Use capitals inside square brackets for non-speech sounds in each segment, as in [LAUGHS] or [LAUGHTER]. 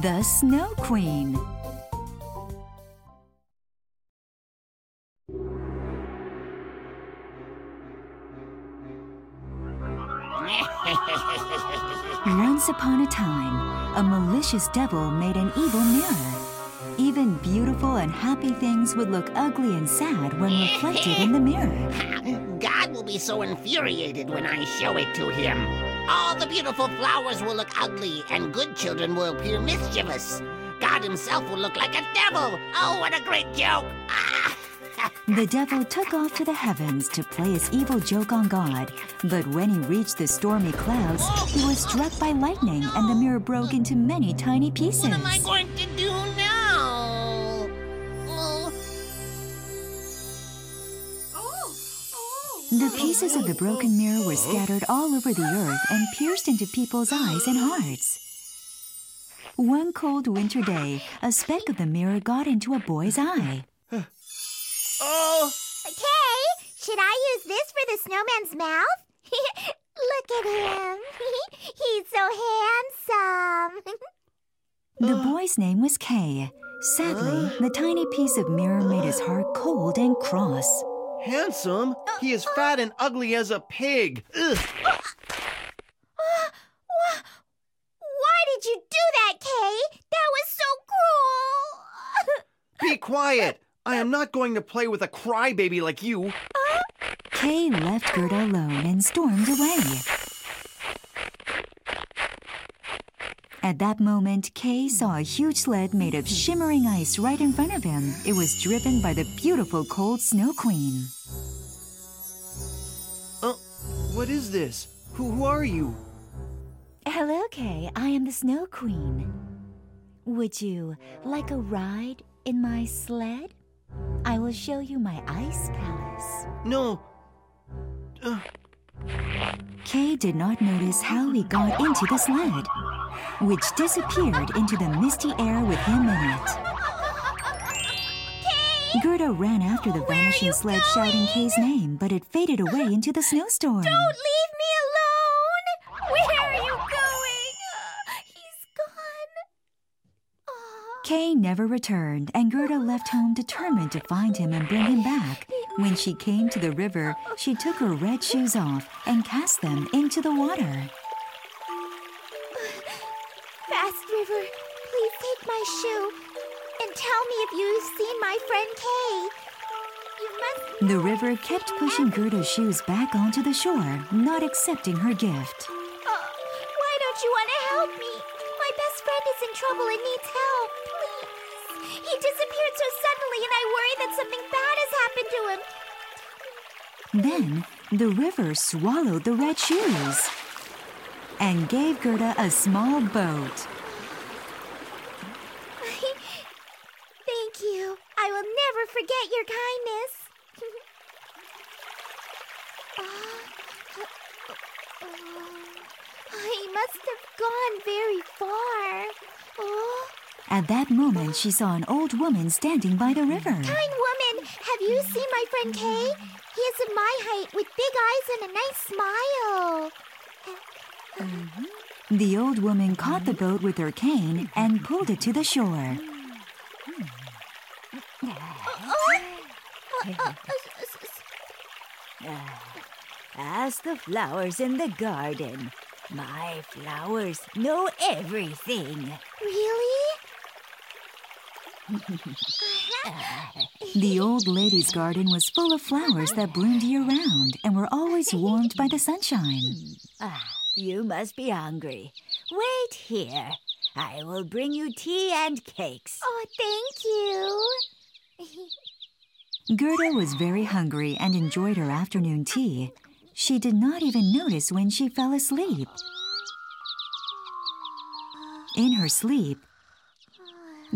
The Snow Queen. Once upon a time, a malicious devil made an evil mirror. Even beautiful and happy things would look ugly and sad when reflected in the mirror. [LAUGHS] God will be so infuriated when I show it to him. All the beautiful flowers will look ugly, and good children will appear mischievous. God himself will look like a devil. Oh, what a great joke! Ah! [LAUGHS] The devil took off to the heavens to play his evil joke on God. But when he reached the stormy clouds, he was struck by lightning and the mirror broke into many tiny pieces. What am I going to The pieces of the broken mirror were scattered all over the earth and pierced into people's eyes and hearts. One cold winter day, a speck of the mirror got into a boy's eye. Oh! Kay, should I use this for the snowman's mouth? [LAUGHS] Look at him. [LAUGHS] He's so handsome. [LAUGHS] The boy's name was Kay. Sadly, the tiny piece of mirror made his heart cold and cross. Handsome? Uh, he is uh. fat and ugly as a pig. Ugh. Uh, why did you do that, Kay? That was so cruel. [LAUGHS] Be quiet. I am not going to play with a crybaby like you. Kay left Gerda alone and stormed away. At that moment, Kay saw a huge sled made of shimmering ice right in front of him. It was driven by the beautiful cold Snow Queen. Uh, what is this? Who, who are you? Hello, Kay. I am the Snow Queen. Would you like a ride in my sled? I will show you my ice palace. No. Uh, Kay did not notice how he got into the sled, which disappeared into the misty air with him in it. Gerda ran after the vanishing sled shouting? Kay's name, but it faded away into the snowstorm. Don't leave me alone. Where are you going? Uh, he's gone. Aw. Kay never returned, and Gerda left home determined to find him and bring him back. When she came to the river, she took her red shoes off and cast them into the water. Fast River, please take my shoe and tell me if you've seen my friend Kay. You must. The river kept pushing Gerda's shoes back onto the shore, not accepting her gift. Uh, why don't you want to help me? My best friend is in trouble and needs help. Please. He disappeared so suddenly, and I worry that something bad has happened to him. Then the river swallowed the red shoes and gave Gerda a small boat. Thank you. I will never forget your kindness. Ah, uh, uh, uh, oh, he must have gone very far. Oh, At that moment, she saw an old woman standing by the river. kind woman, have you seen my friend Kay? He is of my height with big eyes and a nice smile. Mm-hmm. The old woman caught the boat with her cane and pulled it to the shore. Oh, Ask the flowers in the garden. My flowers know everything. Really? [LAUGHS] The old lady's garden was full of flowers that bloomed year round and were always warmed by the sunshine. Ah, you must be hungry. Wait here. I will bring you tea and cakes. Oh, thank you. [LAUGHS] Gerda was very hungry and enjoyed her afternoon tea. She did not even notice when she fell asleep. In her sleep,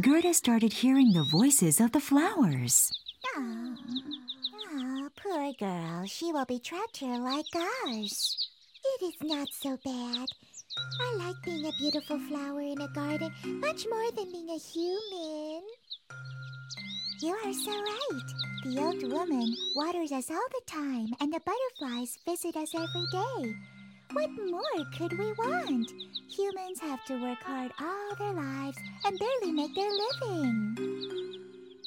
Gerda started hearing the voices of the flowers. Oh, poor girl. She will be trapped here like us. It is not so bad. I like being a beautiful flower in a garden much more than being a human. You are so right. The old woman waters us all the time, and the butterflies visit us every day. What more could we want? Humans have to work hard all their lives and barely make their living.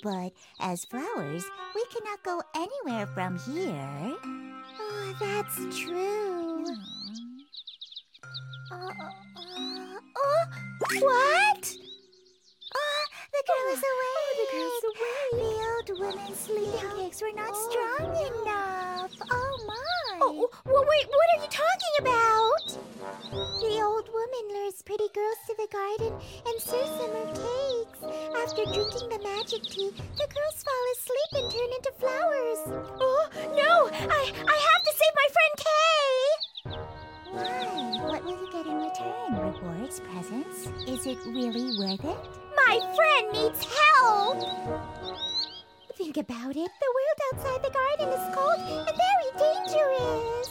But as flowers, we cannot go anywhere from here. Oh, that's true. Uh, uh, oh, what? Oh, the away. Oh, the girl's away. The old woman's sleeping cakes were not strong enough. Oh, my. Oh, well, wait, what are you talking about? The old woman lures pretty girls to the garden and serves them her cakes. After drinking the magic tea, the girls fall asleep and turn into flowers. Oh, no! I, I have to save my friend Kay! Why? What will you get in return? Rewards, presents? Is it really worth it? My friend needs help! Think about it. The world outside the garden is cold and very dangerous.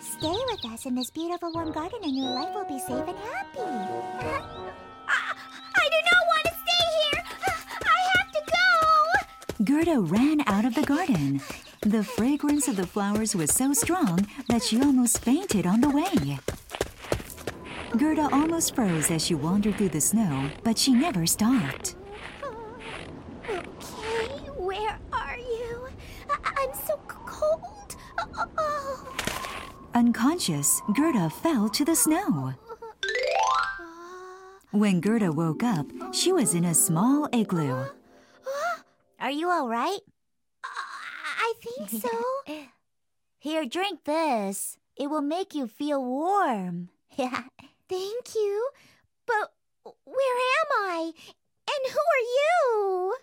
Stay with us in this beautiful warm garden and your life will be safe and happy. I, [LAUGHS] ah, I do not want to stay here! Ah, I have to go! Gerda ran out of the garden. The fragrance of the flowers was so strong that she almost fainted on the way. Gerda almost froze as she wandered through the snow, but she never stopped. Okay, where are you? I- I'm so cold. Oh. Unconscious, Gerda fell to the snow. When Gerda woke up, she was in a small igloo. Are you all right? Uh, I think so. [LAUGHS] Here, drink this. It will make you feel warm. [LAUGHS] Thank you. But where am I? And who are you?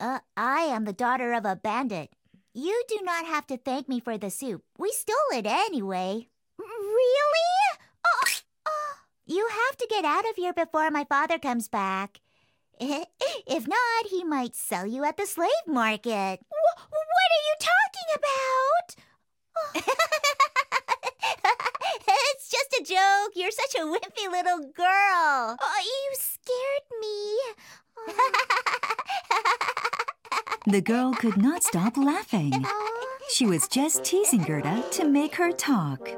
Uh, I am the daughter of a bandit. You do not have to thank me for the soup. We stole it anyway. Really? Oh, oh. You have to get out of here before my father comes back. [LAUGHS] If not, he might sell you at the slave market. Wh- what are you talking about? [LAUGHS] it's just a joke. You're such a wimpy little girl. Oh, you scared me. [LAUGHS] The girl could not stop laughing. She was just teasing Gerda to make her talk.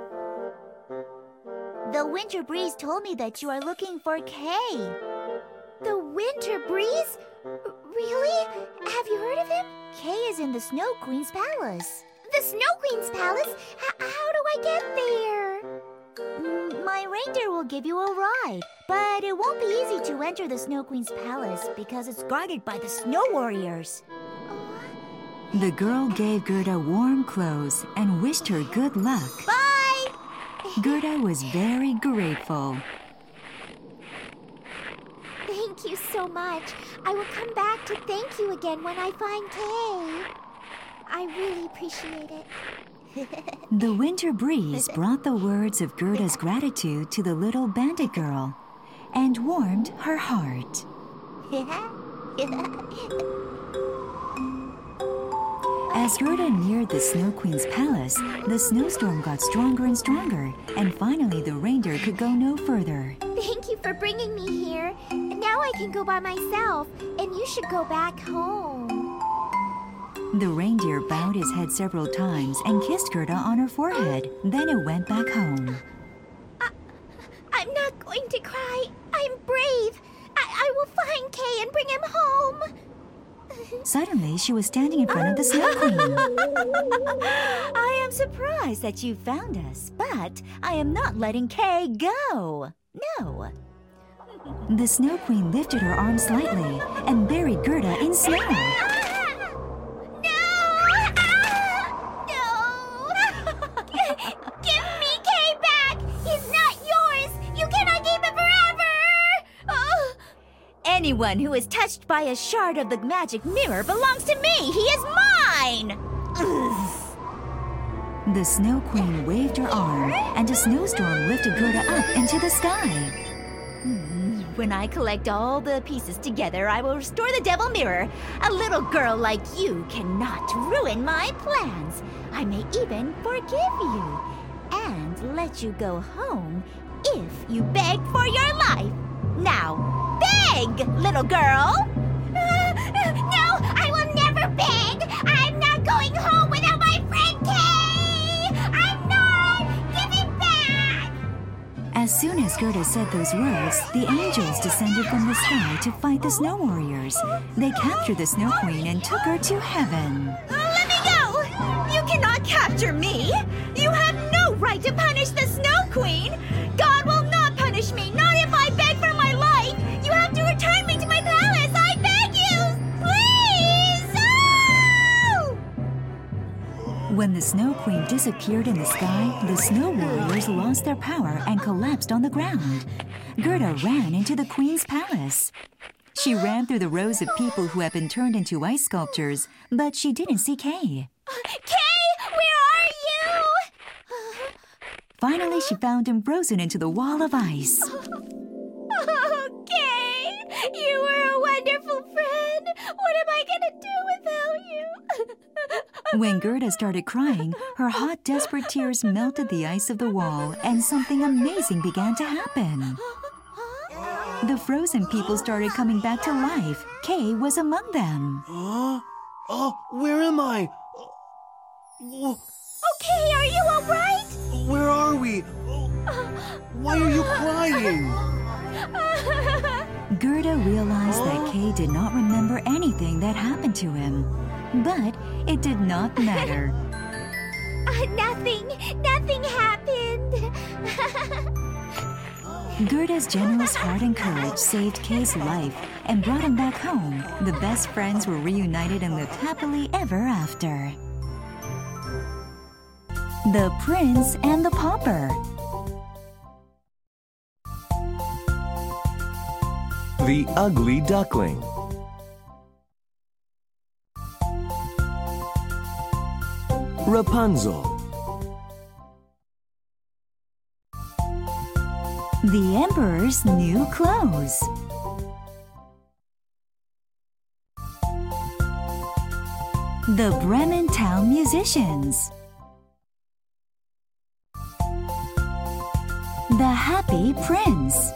The winter breeze told me that you are looking for Kay. The winter breeze? Really? Have you heard of him? Kay is in the Snow Queen's palace. The Snow Queen's palace? H- how do I get there? Reindeer will give you a ride, but it won't be easy to enter the Snow Queen's palace because it's guarded by the Snow Warriors. The girl gave Gerda warm clothes and wished her good luck. Bye! Gerda was very grateful. Thank you so much. I will come back to thank you again when I find Kay. I really appreciate it. The winter breeze brought the words of Gerda's gratitude to the little bandit girl and warmed her heart. As Gerda neared the Snow Queen's palace, the snowstorm got stronger and stronger, and finally the reindeer could go no further. Thank you for bringing me here. Now I can go by myself, and you should go back home. The reindeer bowed his head several times and kissed Gerda on her forehead. Then it went back home. I'm not going to cry. I'm brave. I, I will find Kay and bring him home. Suddenly, she was standing in front of the [LAUGHS] Snow Queen. I am surprised that you found us, but I am not letting Kay go. No. The Snow Queen lifted her arm slightly and buried Gerda in snow. Anyone who is touched by a shard of the magic mirror belongs to me. He is mine. [LAUGHS] The Snow Queen waved her arm, and a snowstorm lifted Gerda up into the sky. Hmm, when I collect all the pieces together, I will restore the devil mirror. A little girl like you cannot ruin my plans. I may even forgive you and let you go home if you beg for your life. Now, beg, little girl. [LAUGHS] no, I will never beg! I'm not going home without my friend Kay! I'm not! Give him back! As soon as Gerda said those words, the angels descended from the sky to fight the snow warriors. They captured the Snow Queen and took her to heaven. Let me go! You cannot capture me! You have no right to punish the Snow Queen! When the Snow Queen disappeared in the sky, the snow warriors lost their power and collapsed on the ground. Gerda ran into the Queen's palace. She ran through the rows of people who had been turned into ice sculptures, but she didn't see Kay. Kay, where are you? Finally, she found him frozen into the wall of ice. Oh, Kay, you were a wonderful friend. What am I gonna do without you? When Gerda started crying, her hot, desperate tears melted the ice of the wall, and something amazing began to happen. The frozen people started coming back to life. Kay was among them. Huh? Oh, where am I? Uh, oh, oh Okay, are you all right? Where are we? Oh, Why are you crying? Gerda realized that Kay did not remember anything that happened to him. But it did not [LAUGHS] matter. Uh, nothing, nothing happened. [LAUGHS] Gerda's generous heart and courage saved Kay's life and brought him back home. The best friends were reunited and lived happily ever after. The Prince and the Pauper. The Ugly Duckling. Rapunzel. The Emperor's new clothes. The Bremen Town Musicians. The Happy Prince.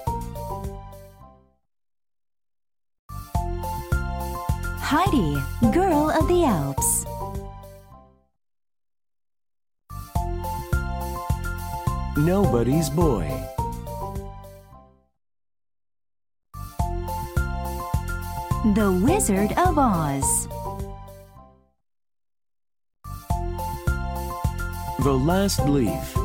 Heidi, Girl of the Alps. Nobody's Boy. The Wizard of Oz. The Last Leaf.